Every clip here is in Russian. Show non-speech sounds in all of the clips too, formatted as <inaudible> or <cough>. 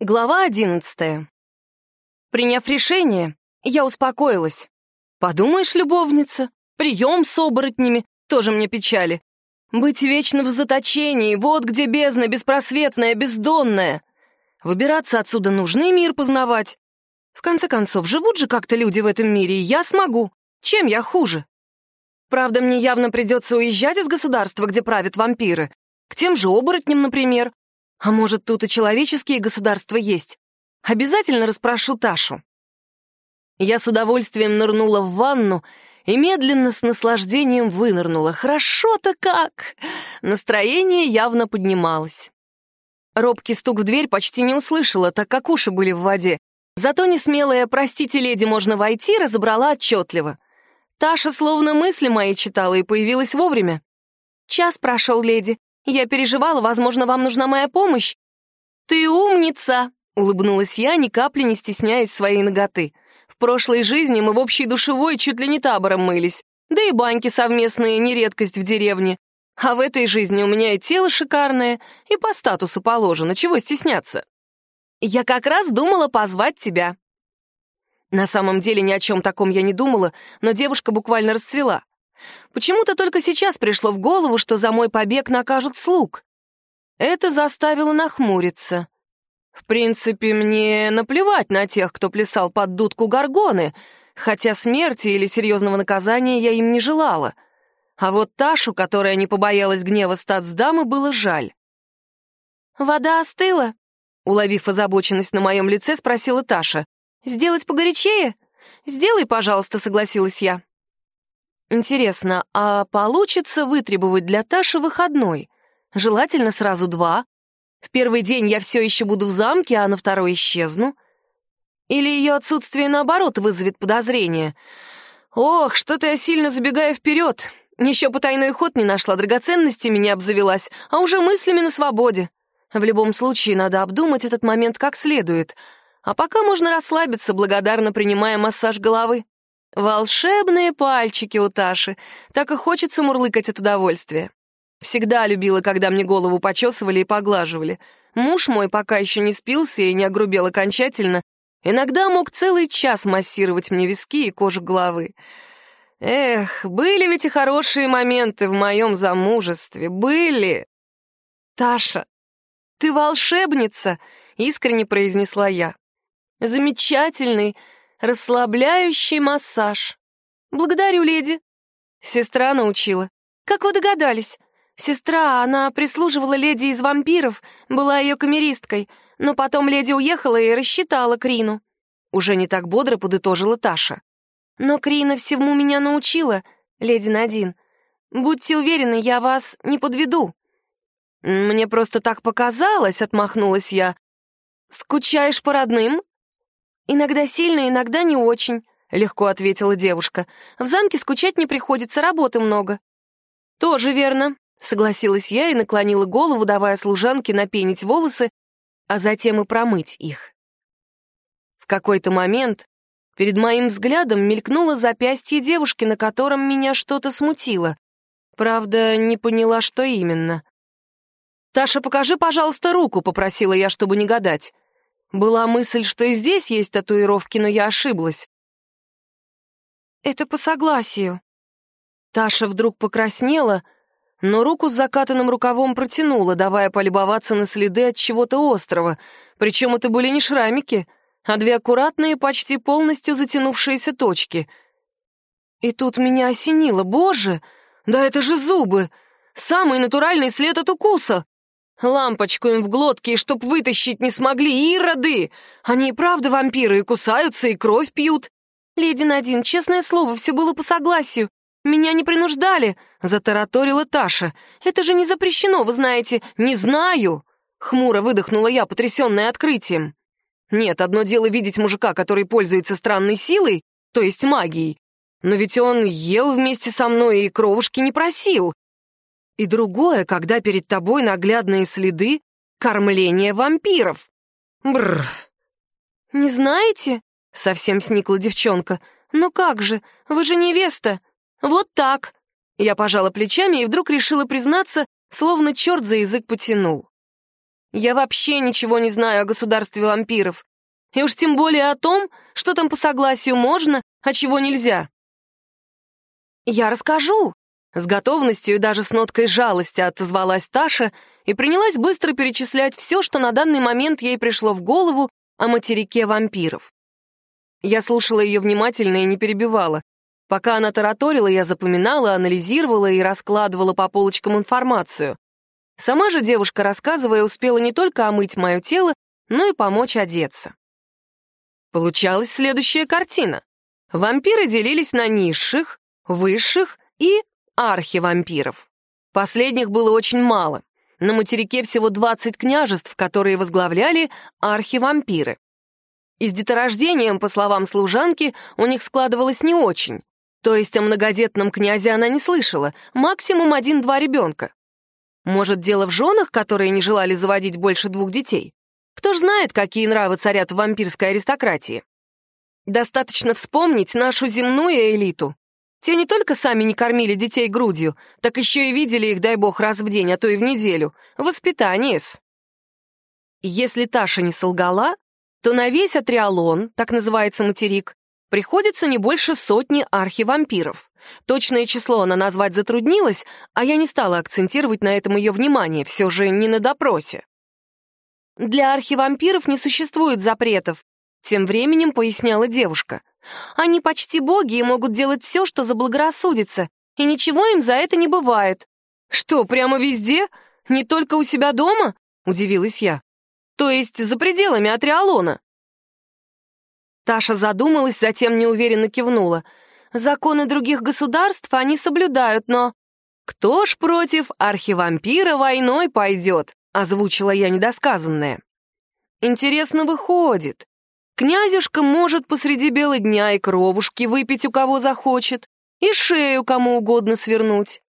Глава одиннадцатая. Приняв решение, я успокоилась. Подумаешь, любовница, прием с оборотнями, тоже мне печали. Быть вечно в заточении, вот где бездна беспросветная, бездонная. Выбираться отсюда нужно и мир познавать. В конце концов, живут же как-то люди в этом мире, и я смогу. Чем я хуже? Правда, мне явно придется уезжать из государства, где правят вампиры. К тем же оборотням, например. А может, тут и человеческие государства есть? Обязательно расспрошу Ташу. Я с удовольствием нырнула в ванну и медленно с наслаждением вынырнула. Хорошо-то как! Настроение явно поднималось. Робкий стук в дверь почти не услышала, так как уши были в воде. Зато несмелая «простите, леди, можно войти» разобрала отчетливо. Таша словно мысли мои читала и появилась вовремя. «Час прошел, леди. Я переживала, возможно, вам нужна моя помощь». «Ты умница!» — улыбнулась я, ни капли не стесняясь своей ноготы. «В прошлой жизни мы в общей душевой чуть ли не табором мылись. Да и баньки совместные — не редкость в деревне. А в этой жизни у меня и тело шикарное, и по статусу положено, чего стесняться?» «Я как раз думала позвать тебя». На самом деле ни о чем таком я не думала, но девушка буквально расцвела. Почему-то только сейчас пришло в голову, что за мой побег накажут слуг. Это заставило нахмуриться. В принципе, мне наплевать на тех, кто плясал под дудку горгоны, хотя смерти или серьезного наказания я им не желала. А вот Ташу, которая не побоялась гнева статсдамы, было жаль. «Вода остыла?» Уловив озабоченность на моем лице, спросила Таша. «Сделать погорячее?» «Сделай, пожалуйста», — согласилась я. Интересно, а получится вытребовать для Таши выходной? Желательно сразу два. В первый день я все еще буду в замке, а на второй исчезну. Или ее отсутствие, наоборот, вызовет подозрение. Ох, что-то я сильно забегаю вперед. Еще потайной ход не нашла, драгоценностями не обзавелась, а уже мыслями на свободе. В любом случае, надо обдумать этот момент как следует. А пока можно расслабиться, благодарно принимая массаж головы. Волшебные пальчики у Таши. Так и хочется мурлыкать от удовольствия. Всегда любила, когда мне голову почесывали и поглаживали. Муж мой пока еще не спился и не огрубел окончательно. Иногда мог целый час массировать мне виски и кожу головы. Эх, были ведь и хорошие моменты в моем замужестве. Были. «Таша, ты волшебница!» — искренне произнесла я. «Замечательный, расслабляющий массаж. Благодарю, леди. Сестра научила. Как вы догадались? Сестра, она прислуживала леди из вампиров, была ее камеристкой, но потом леди уехала и рассчитала Крину. Уже не так бодро подытожила Таша. Но Крина всему меня научила, леди Надин. Будьте уверены, я вас не подведу. Мне просто так показалось, отмахнулась я. Скучаешь по родным? «Иногда сильно, иногда не очень», — легко ответила девушка. «В замке скучать не приходится, работы много». «Тоже верно», — согласилась я и наклонила голову, давая служанке напенить волосы, а затем и промыть их. В какой-то момент перед моим взглядом мелькнуло запястье девушки, на котором меня что-то смутило. Правда, не поняла, что именно. «Таша, покажи, пожалуйста, руку», — попросила я, чтобы не гадать. Была мысль, что и здесь есть татуировки, но я ошиблась. «Это по согласию». Таша вдруг покраснела, но руку с закатанным рукавом протянула, давая полюбоваться на следы от чего-то острого. Причем это были не шрамики, а две аккуратные, почти полностью затянувшиеся точки. И тут меня осенило. Боже, да это же зубы! Самый натуральный след от укуса! Лампочку им в глотке, чтоб вытащить не смогли, ироды! Они и правда вампиры, и кусаются, и кровь пьют. Леди Надин, честное слово, все было по согласию. Меня не принуждали, — затараторила Таша. Это же не запрещено, вы знаете. Не знаю. Хмуро выдохнула я, потрясенная открытием. Нет, одно дело видеть мужика, который пользуется странной силой, то есть магией. Но ведь он ел вместе со мной и кровушки не просил. И другое, когда перед тобой наглядные следы кормления вампиров. Бррр. «Не знаете?» — совсем сникла девчонка. «Ну как же, вы же невеста. Вот так». Я пожала плечами и вдруг решила признаться, словно черт за язык потянул. Я вообще ничего не знаю о государстве вампиров. И уж тем более о том, что там по согласию можно, а чего нельзя. «Я расскажу», — с готовностью и даже с ноткой жалости отозвалась Таша и принялась быстро перечислять все, что на данный момент ей пришло в голову о материке вампиров. Я слушала ее внимательно и не перебивала. Пока она тараторила, я запоминала, анализировала и раскладывала по полочкам информацию. Сама же девушка, рассказывая, успела не только омыть мое тело, но и помочь одеться. Получалась следующая картина. Вампиры делились на низших, высших и архивампиров. Последних было очень мало. На материке всего 20 княжеств, которые возглавляли архивампиры. И с деторождением, по словам служанки, у них складывалось не очень. То есть о многодетном князе она не слышала, максимум один-два ребенка. Может, дело в женах, которые не желали заводить больше двух детей? Кто ж знает, какие нравы царят в вампирской аристократии? Достаточно вспомнить нашу земную элиту. Те не только сами не кормили детей грудью, так еще и видели их, дай бог, раз в день, а то и в неделю. Воспитание-с. Если Таша не солгала, то на весь Атриалон, так называется материк, приходится не больше сотни архивампиров. Точное число она назвать затруднилась, а я не стала акцентировать на этом ее внимание, все же не на допросе. Для архивампиров не существует запретов, тем временем поясняла девушка. Они почти боги и могут делать все, что заблагорассудится, и ничего им за это не бывает. Что, прямо везде? Не только у себя дома? Удивилась я. То есть за пределами Атриалона? Таша задумалась, затем неуверенно кивнула. Законы других государств они соблюдают, но... Кто ж против архивампира войной пойдет? озвучила я недосказанное. Интересно выходит. Князюшка может посреди бела дня и кровушки выпить у кого захочет, и шею кому угодно свернуть.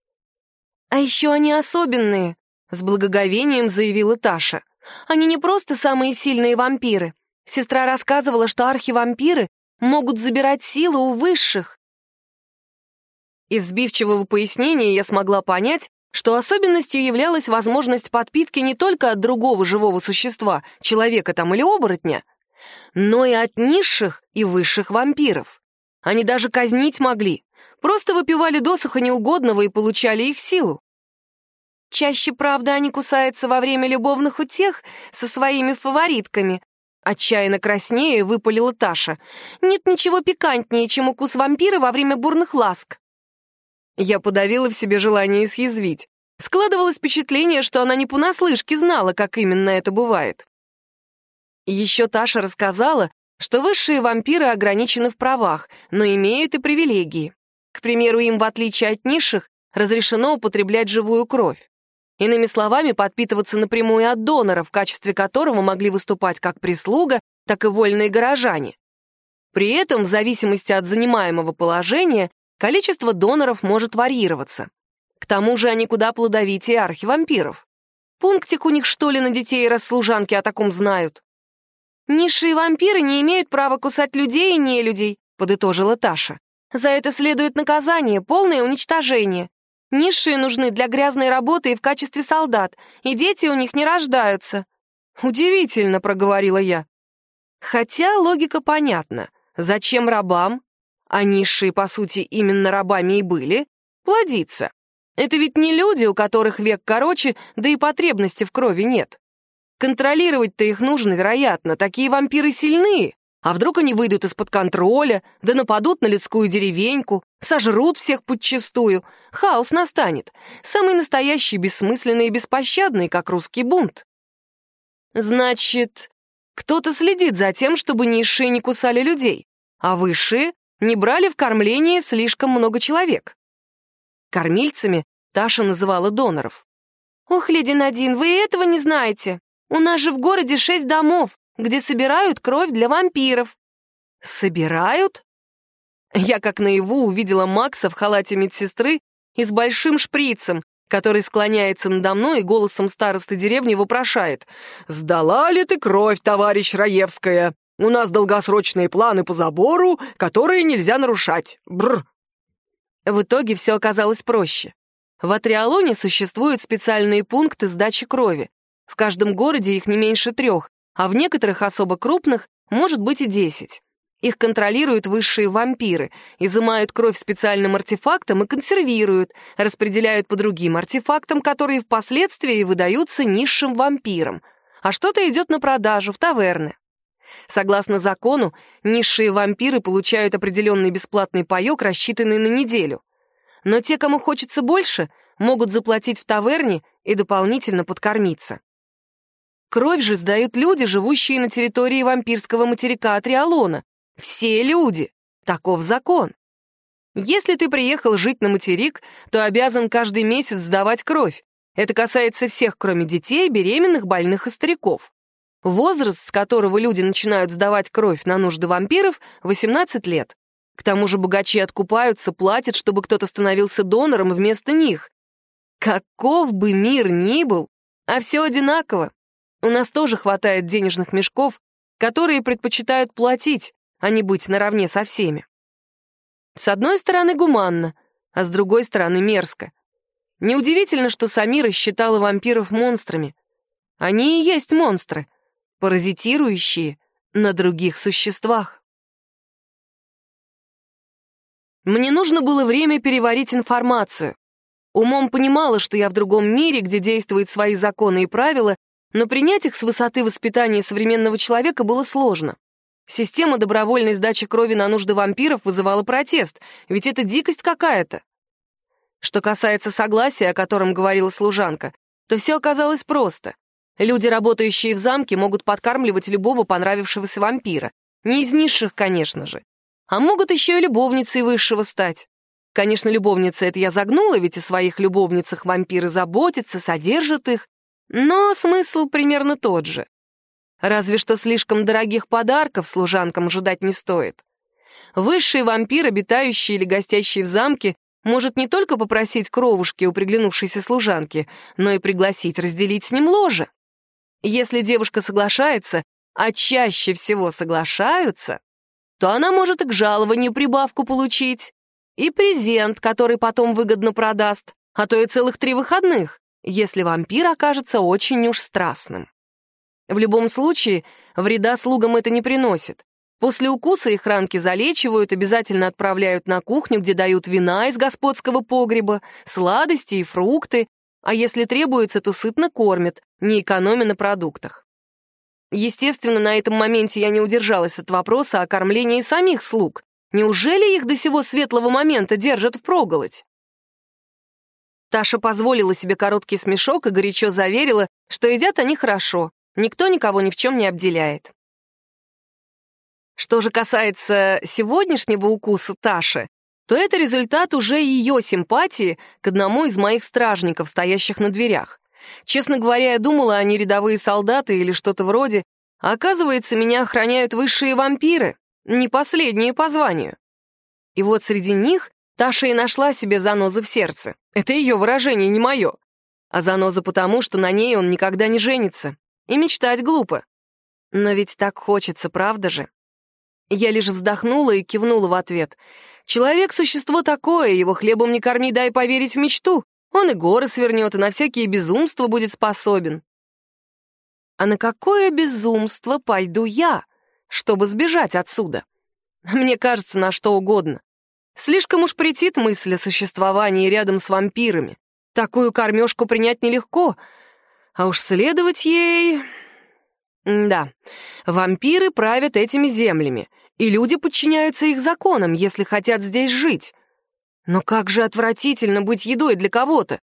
А еще они особенные, с благоговением заявила Таша. Они не просто самые сильные вампиры. Сестра рассказывала, что архивампиры могут забирать силу у высших. Из сбивчивого пояснения я смогла понять, что особенностью являлась возможность подпитки не только от другого живого существа, человека там или оборотня, но и от низших и высших вампиров. Они даже казнить могли, просто выпивали досуха неугодного и получали их силу. Чаще, правда, они кусаются во время любовных утех со своими фаворитками. Отчаянно краснее выпалила Таша. Нет ничего пикантнее, чем укус вампира во время бурных ласк. Я подавила в себе желание съязвить. Складывалось впечатление, что она не понаслышке знала, как именно это бывает. Еще Таша рассказала, что высшие вампиры ограничены в правах, но имеют и привилегии. К примеру, им, в отличие от низших, разрешено употреблять живую кровь. Иными словами, подпитываться напрямую от донора, в качестве которого могли выступать как прислуга, так и вольные горожане. При этом, в зависимости от занимаемого положения, количество доноров может варьироваться. К тому же они куда плодовитее архивампиров. Пунктик у них, что ли, на детей и расслужанки о таком знают? «Низшие вампиры не имеют права кусать людей и нелюдей», — подытожила Таша. «За это следует наказание, полное уничтожение. Низшие нужны для грязной работы и в качестве солдат, и дети у них не рождаются». «Удивительно», — проговорила я. Хотя логика понятна. Зачем рабам а низшие, по сути, именно рабами и были, плодиться. Это ведь не люди, у которых век короче, да и потребности в крови нет. Контролировать-то их нужно, вероятно, такие вампиры сильные. А вдруг они выйдут из-под контроля, да нападут на людскую деревеньку, сожрут всех подчистую. Хаос настанет. Самый настоящий, бессмысленный и беспощадный, как русский бунт. Значит, кто-то следит за тем, чтобы низшие не кусали людей, а высшие не брали в кормление слишком много человек. Кормильцами Таша называла доноров. «Ох, леди Надин, вы этого не знаете. У нас же в городе шесть домов, где собирают кровь для вампиров». «Собирают?» Я как наяву увидела Макса в халате медсестры и с большим шприцем, который склоняется надо мной и голосом старосты деревни вопрошает. «Сдала ли ты кровь, товарищ Раевская?» У нас долгосрочные планы по забору, которые нельзя нарушать. Бр. В итоге все оказалось проще. В Атриалоне существуют специальные пункты сдачи крови. В каждом городе их не меньше трех, а в некоторых особо крупных может быть и десять. Их контролируют высшие вампиры, изымают кровь специальным артефактом и консервируют, распределяют по другим артефактам, которые впоследствии выдаются низшим вампирам. А что-то идет на продажу в таверны. Согласно закону, низшие вампиры получают определенный бесплатный паёк, рассчитанный на неделю. Но те, кому хочется больше, могут заплатить в таверне и дополнительно подкормиться. Кровь же сдают люди, живущие на территории вампирского материка Атриалона, все люди. Таков закон. Если ты приехал жить на материк, то обязан каждый месяц сдавать кровь. Это касается всех, кроме детей, беременных, больных и стариков. Возраст, с которого люди начинают сдавать кровь на нужды вампиров, 18 лет. К тому же богачи откупаются, платят, чтобы кто-то становился донором вместо них. Каков бы мир ни был, а все одинаково. У нас тоже хватает денежных мешков, которые предпочитают платить, а не быть наравне со всеми. С одной стороны гуманно, а с другой стороны мерзко. Неудивительно, что Самира считала вампиров монстрами. Они и есть монстры, паразитирующие на других существах. Мне нужно было время переварить информацию. Умом понимала, что я в другом мире, где действуют свои законы и правила, но принять их с высоты воспитания современного человека было сложно. Система добровольной сдачи крови на нужды вампиров вызывала протест, ведь это дикость какая-то. Что касается согласия, о котором говорила служанка, то все оказалось просто. Люди, работающие в замке, могут подкармливать любого понравившегося вампира. Не из низших, конечно же. А могут еще и любовницей высшего стать. Конечно, любовница это я загнула, ведь о своих любовницах вампиры заботятся, содержат их. Но смысл примерно тот же. Разве что слишком дорогих подарков служанкам ожидать не стоит. Высший вампир, обитающий или гостящий в замке, может не только попросить кровушки у приглянувшейся служанки, но и пригласить разделить с ним ложе. Если девушка соглашается, а чаще всего соглашаются, то она может и к жалованию прибавку получить, и презент, который потом выгодно продаст, а то и целых три выходных, если вампир окажется очень уж страстным. В любом случае, вреда слугам это не приносит. После укуса их ранки залечивают, обязательно отправляют на кухню, где дают вина из господского погреба, сладости и фрукты, а если требуется, то сытно кормят, не экономя на продуктах. Естественно, на этом моменте я не удержалась от вопроса о кормлении самих слуг. Неужели их до сего светлого момента держат впроголодь? Таша позволила себе короткий смешок и горячо заверила, что едят они хорошо, Никто никого ни в чем не обделяет. Что же касается сегодняшнего укуса Таши, то это результат уже ее симпатии к одному из моих стражников, стоящих на дверях. Честно говоря, я думала, они рядовые солдаты или что-то вроде, оказывается, меня охраняют высшие вампиры, не последние по званию. И вот среди них Таша и нашла себе занозы в сердце. Это ее выражение, не мое. А заноза потому, что на ней он никогда не женится. И мечтать глупо. Но ведь так хочется, правда же? Я лишь вздохнула и кивнула в ответ. Человек — существо такое, его хлебом не корми, дай поверить в мечту. Он и горы свернет, и на всякие безумства будет способен. А на какое безумство пойду я, чтобы сбежать отсюда? Мне кажется, на что угодно. Слишком уж претит мысль о существовании рядом с вампирами. Такую кормежку принять нелегко, а уж следовать ей... Да, вампиры правят этими землями, и люди подчиняются их законам, если хотят здесь жить. Но как же отвратительно быть едой для кого-то.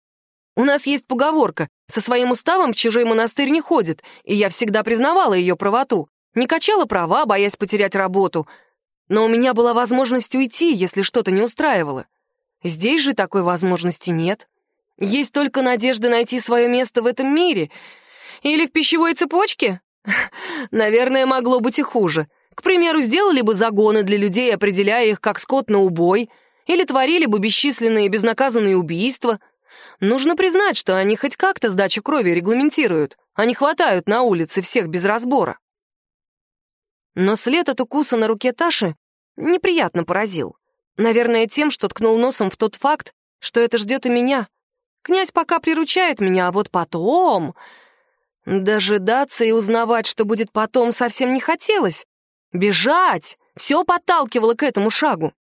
У нас есть поговорка «со своим уставом в чужой монастырь не ходит», и я всегда признавала ее правоту. Не качала права, боясь потерять работу. Но у меня была возможность уйти, если что-то не устраивало. Здесь же такой возможности нет. Есть только надежда найти свое место в этом мире. Или в пищевой цепочке? <laughs> Наверное, могло быть и хуже. К примеру, сделали бы загоны для людей, определяя их как скот на убой, или творили бы бесчисленные безнаказанные убийства. Нужно признать, что они хоть как-то сдачу крови регламентируют, а не хватают на улице всех без разбора. Но след от укуса на руке Таши неприятно поразил. Наверное, тем, что ткнул носом в тот факт, что это ждет и меня — Князь пока приручает меня, а вот потом... Дожидаться и узнавать, что будет потом, совсем не хотелось. Бежать! Все подталкивало к этому шагу.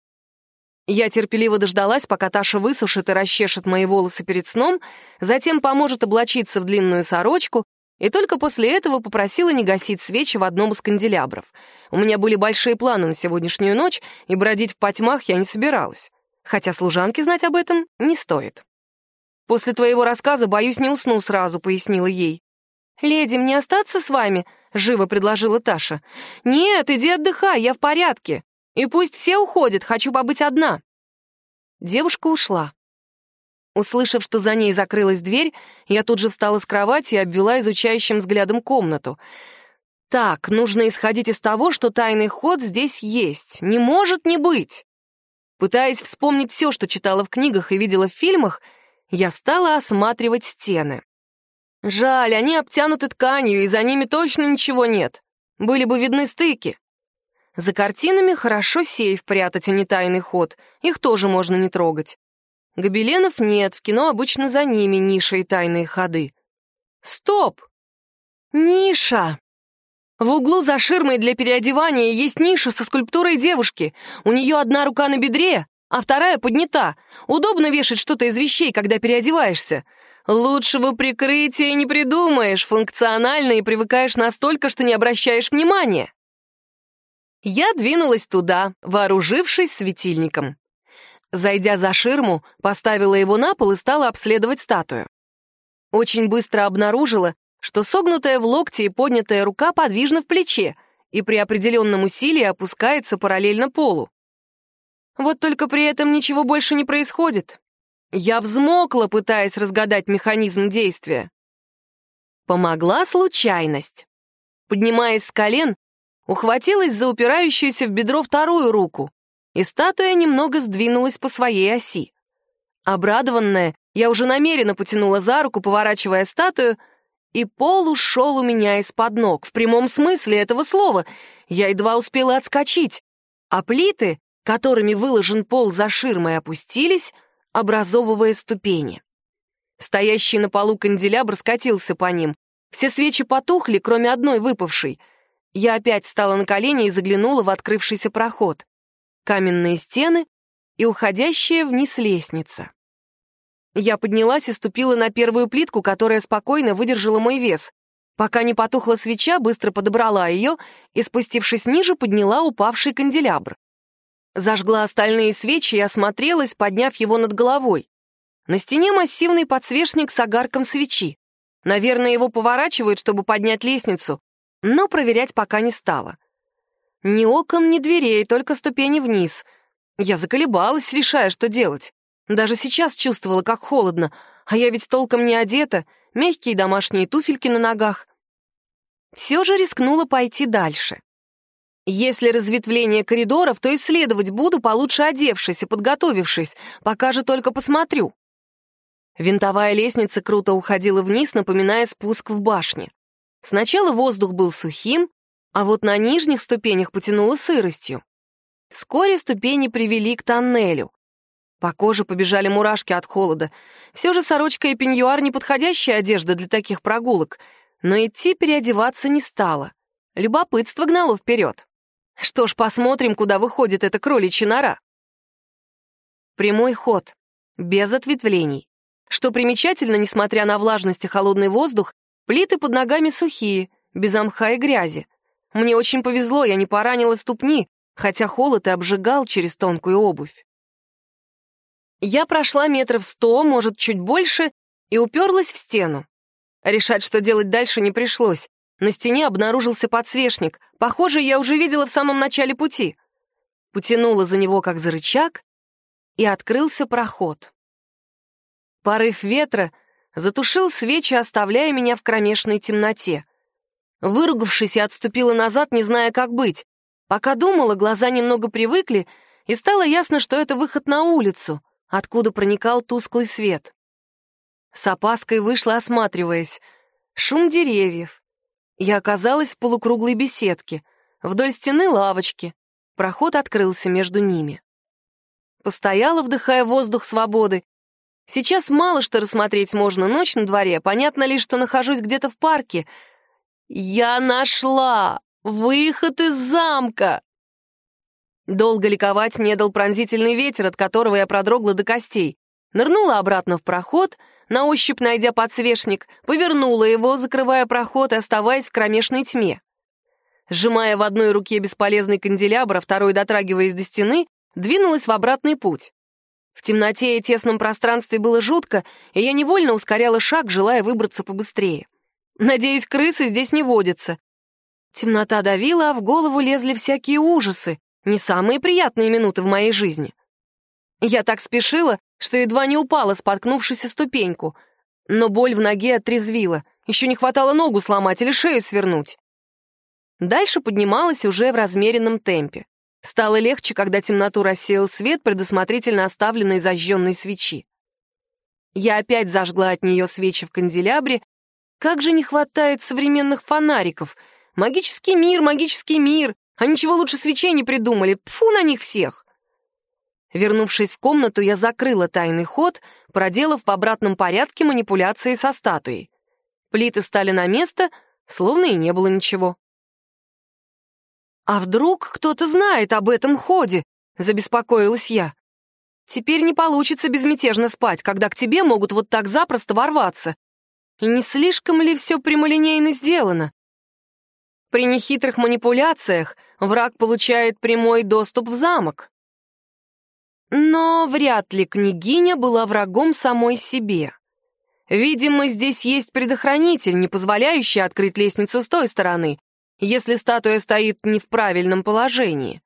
Я терпеливо дождалась, пока Таша высушит и расчешет мои волосы перед сном, затем поможет облачиться в длинную сорочку, и только после этого попросила не гасить свечи в одном из канделябров. У меня были большие планы на сегодняшнюю ночь, и бродить в потьмах я не собиралась. Хотя служанке знать об этом не стоит. «После твоего рассказа, боюсь, не усну сразу», — пояснила ей. «Леди, мне остаться с вами?» — живо предложила Таша. «Нет, иди отдыхай, я в порядке. И пусть все уходят, хочу побыть одна». Девушка ушла. Услышав, что за ней закрылась дверь, я тут же встала с кровати и обвела изучающим взглядом комнату. Так, нужно исходить из того, что тайный ход здесь есть. Не может не быть. Пытаясь вспомнить все, что читала в книгах и видела в фильмах, я стала осматривать стены. Жаль, они обтянуты тканью, и за ними точно ничего нет. Были бы видны стыки. За картинами хорошо сейф прятать, а не тайный ход. Их тоже можно не трогать. Гобеленов нет, в кино обычно за ними ниша и тайные ходы. Стоп! Ниша! В углу за ширмой для переодевания есть ниша со скульптурой девушки. У нее одна рука на бедре, а вторая поднята. Удобно вешать что-то из вещей, когда переодеваешься. Лучшего прикрытия не придумаешь, функционально и привыкаешь настолько, что не обращаешь внимания. Я двинулась туда, вооружившись светильником. Зайдя за ширму, поставила его на пол и стала обследовать статую. Очень быстро обнаружила, что согнутая в локте и поднятая рука подвижна в плече и при определенном усилии опускается параллельно полу. Вот только при этом ничего больше не происходит. Я взмокла, пытаясь разгадать механизм действия. Помогла случайность. Поднимаясь с колен, ухватилась за упирающуюся в бедро вторую руку, и статуя немного сдвинулась по своей оси. Обрадованная, я уже намеренно потянула за руку, поворачивая статую, и пол ушел у меня из-под ног, в прямом смысле этого слова. Я едва успела отскочить, а плиты, которыми выложен пол за ширмой, опустились, образовывая ступени. Стоящий на полу канделябр скатился по ним. Все свечи потухли, кроме одной выпавшей. Я опять встала на колени и заглянула в открывшийся проход. Каменные стены и уходящая вниз лестница. Я поднялась и ступила на первую плитку, которая спокойно выдержала мой вес. Пока не потухла свеча, быстро подобрала ее и, спустившись ниже, подняла упавший канделябр. Зажгла остальные свечи и осмотрелась, подняв его над головой. На стене массивный подсвечник с огарком свечи. Наверное, его поворачивают, чтобы поднять лестницу, но проверять пока не стала. Ни окон, ни дверей, только ступени вниз. Я заколебалась, решая, что делать. Даже сейчас чувствовала, как холодно, а я ведь толком не одета, мягкие домашние туфельки на ногах. Все же рискнула пойти дальше. Если разветвление коридоров, то исследовать буду, получше одевшись и подготовившись, пока же только посмотрю. Винтовая лестница круто уходила вниз, напоминая спуск в башне. Сначала воздух был сухим, а вот на нижних ступенях потянуло сыростью. Вскоре ступени привели к тоннелю. По коже побежали мурашки от холода. Все же сорочка и пеньюар — неподходящая одежда для таких прогулок, но идти переодеваться не стало. Любопытство гнало вперед. Что ж, посмотрим, куда выходит эта кроличья нора. Прямой ход, без ответвлений. Что примечательно, несмотря на влажность и холодный воздух, плиты под ногами сухие, без мха и грязи. Мне очень повезло, я не поранила ступни, хотя холод и обжигал через тонкую обувь. Я прошла метров сто, может, чуть больше, и уперлась в стену. Решать, что делать дальше, не пришлось. На стене обнаружился подсвечник. Похоже, я уже видела в самом начале пути. Потянула за него, как за рычаг, и открылся проход. Порыв ветра затушил свечи, оставляя меня в кромешной темноте. Выругавшись, я отступила назад, не зная, как быть. Пока думала, глаза немного привыкли, и стало ясно, что это выход на улицу, откуда проникал тусклый свет. С опаской вышла, осматриваясь. Шум деревьев, я оказалась в полукруглой беседке. Вдоль стены лавочки. Проход открылся между ними. Постояла, вдыхая воздух свободы. Сейчас мало что рассмотреть можно, ночь на дворе, понятно лишь, что нахожусь где-то в парке. Я нашла выход из замка! Долго ликовать не дал пронзительный ветер, от которого я продрогла до костей. Нырнула обратно в проход, на ощупь найдя подсвечник, повернула его, закрывая проход и оставаясь в кромешной тьме. Сжимая в одной руке бесполезный канделябр, а второй дотрагиваясь до стены, двинулась в обратный путь. В темноте и тесном пространстве было жутко, и я невольно ускоряла шаг, желая выбраться побыстрее. Надеюсь, крысы здесь не водятся. Темнота давила, а в голову лезли всякие ужасы, не самые приятные минуты в моей жизни. Я так спешила, что едва не упала, споткнувшись о ступеньку. Но боль в ноге отрезвила. Еще не хватало ногу сломать или шею свернуть. Дальше поднималась уже в размеренном темпе. Стало легче, когда темноту рассеял свет, предусмотрительно оставленной зажженной свечи. Я опять зажгла от нее свечи в канделябре. Как же не хватает современных фонариков! Магический мир, магический мир! А ничего лучше свечей не придумали. Пфу на них всех! Вернувшись в комнату, я закрыла тайный ход, проделав в обратном порядке манипуляции со статуей. Плиты стали на место, словно и не было ничего. «А вдруг кто-то знает об этом ходе?» — забеспокоилась я. «Теперь не получится безмятежно спать, когда к тебе могут вот так запросто ворваться. Не слишком ли все прямолинейно сделано? При нехитрых манипуляциях враг получает прямой доступ в замок. Но вряд ли княгиня была врагом самой себе. Видимо, здесь есть предохранитель, не позволяющий открыть лестницу с той стороны, если статуя стоит не в правильном положении.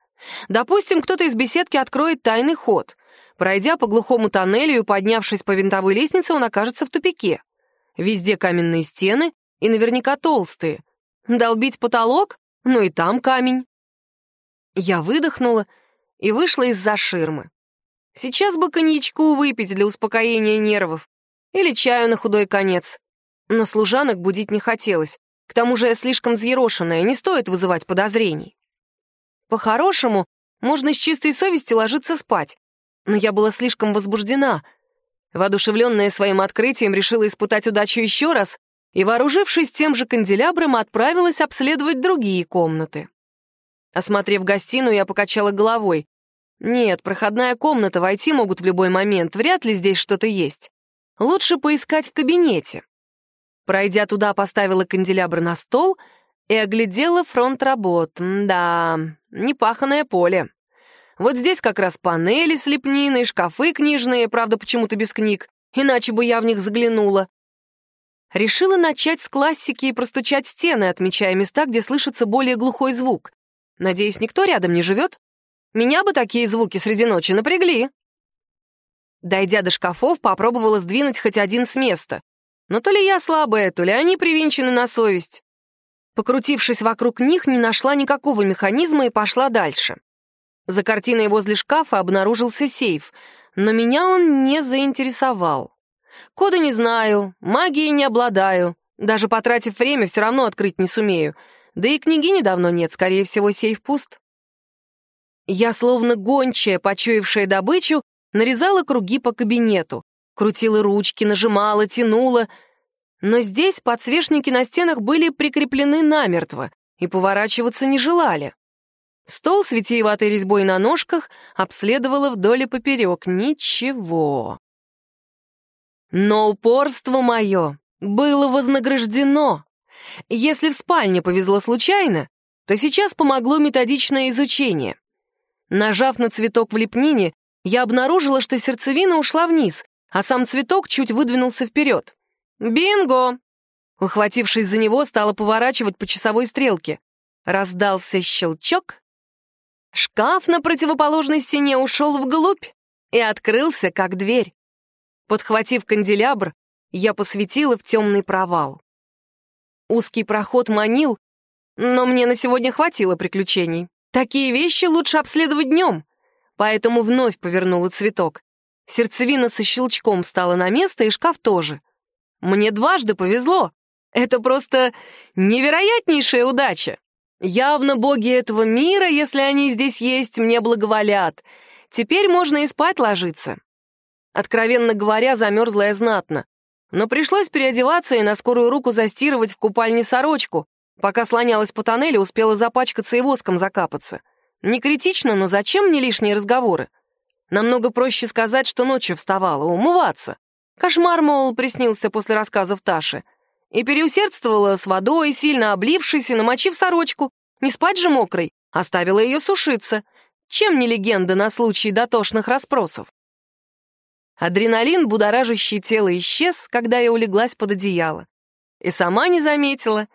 Допустим, кто-то из беседки откроет тайный ход. Пройдя по глухому тоннелю и поднявшись по винтовой лестнице, он окажется в тупике. Везде каменные стены и наверняка толстые. Долбить потолок? Ну и там камень. Я выдохнула и вышла из-за ширмы. Сейчас бы коньячку выпить для успокоения нервов. Или чаю на худой конец. Но служанок будить не хотелось. К тому же я слишком взъерошенная, не стоит вызывать подозрений. По-хорошему, можно с чистой совестью ложиться спать. Но я была слишком возбуждена. Воодушевленная своим открытием, решила испытать удачу еще раз и, вооружившись тем же канделябром, отправилась обследовать другие комнаты. Осмотрев гостиную, я покачала головой. Нет, проходная комната, войти могут в любой момент, вряд ли здесь что-то есть. Лучше поискать в кабинете. Пройдя туда, поставила канделябр на стол и оглядела фронт работ. Да, непаханное поле. Вот здесь как раз панели с лепниной, шкафы книжные, правда, почему-то без книг, иначе бы я в них заглянула. Решила начать с классики и простучать стены, отмечая места, где слышится более глухой звук. Надеюсь, никто рядом не живет? Меня бы такие звуки среди ночи напрягли. Дойдя до шкафов, попробовала сдвинуть хоть один с места. Но то ли я слабая, то ли они привинчены на совесть. Покрутившись вокруг них, не нашла никакого механизма и пошла дальше. За картиной возле шкафа обнаружился сейф, но меня он не заинтересовал. Кода не знаю, магией не обладаю, даже потратив время, все равно открыть не сумею. Да и книги недавно нет, скорее всего, сейф пуст. Я, словно гончая, почуявшая добычу, нарезала круги по кабинету. Крутила ручки, нажимала, тянула. Но здесь подсвечники на стенах были прикреплены намертво и поворачиваться не желали. Стол с витиеватой резьбой на ножках обследовала вдоль и поперек. Ничего. Но упорство мое было вознаграждено. Если в спальне повезло случайно, то сейчас помогло методичное изучение. Нажав на цветок в лепнине, я обнаружила, что сердцевина ушла вниз, а сам цветок чуть выдвинулся вперед. «Бинго!» Ухватившись за него, стала поворачивать по часовой стрелке. Раздался щелчок. Шкаф на противоположной стене ушел вглубь и открылся, как дверь. Подхватив канделябр, я посветила в темный провал. Узкий проход манил, но мне на сегодня хватило приключений. Такие вещи лучше обследовать днем, поэтому вновь повернула цветок. Сердцевина со щелчком стала на место, и шкаф тоже. Мне дважды повезло. Это просто невероятнейшая удача. Явно боги этого мира, если они здесь есть, мне благоволят. Теперь можно и спать ложиться. Откровенно говоря, замерзла я знатно. Но пришлось переодеваться и на скорую руку застирывать в купальне сорочку. Пока слонялась по тоннелю, успела запачкаться и воском закапаться. Не критично, но зачем мне лишние разговоры? Намного проще сказать, что ночью вставала, умываться. Кошмар, мол, приснился после рассказов Таши. И переусердствовала с водой, сильно облившись и намочив сорочку. Не спать же мокрой, оставила ее сушиться. Чем не легенда на случай дотошных расспросов? Адреналин, будоражащий тело, исчез, когда я улеглась под одеяло. И сама не заметила,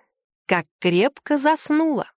как крепко заснула.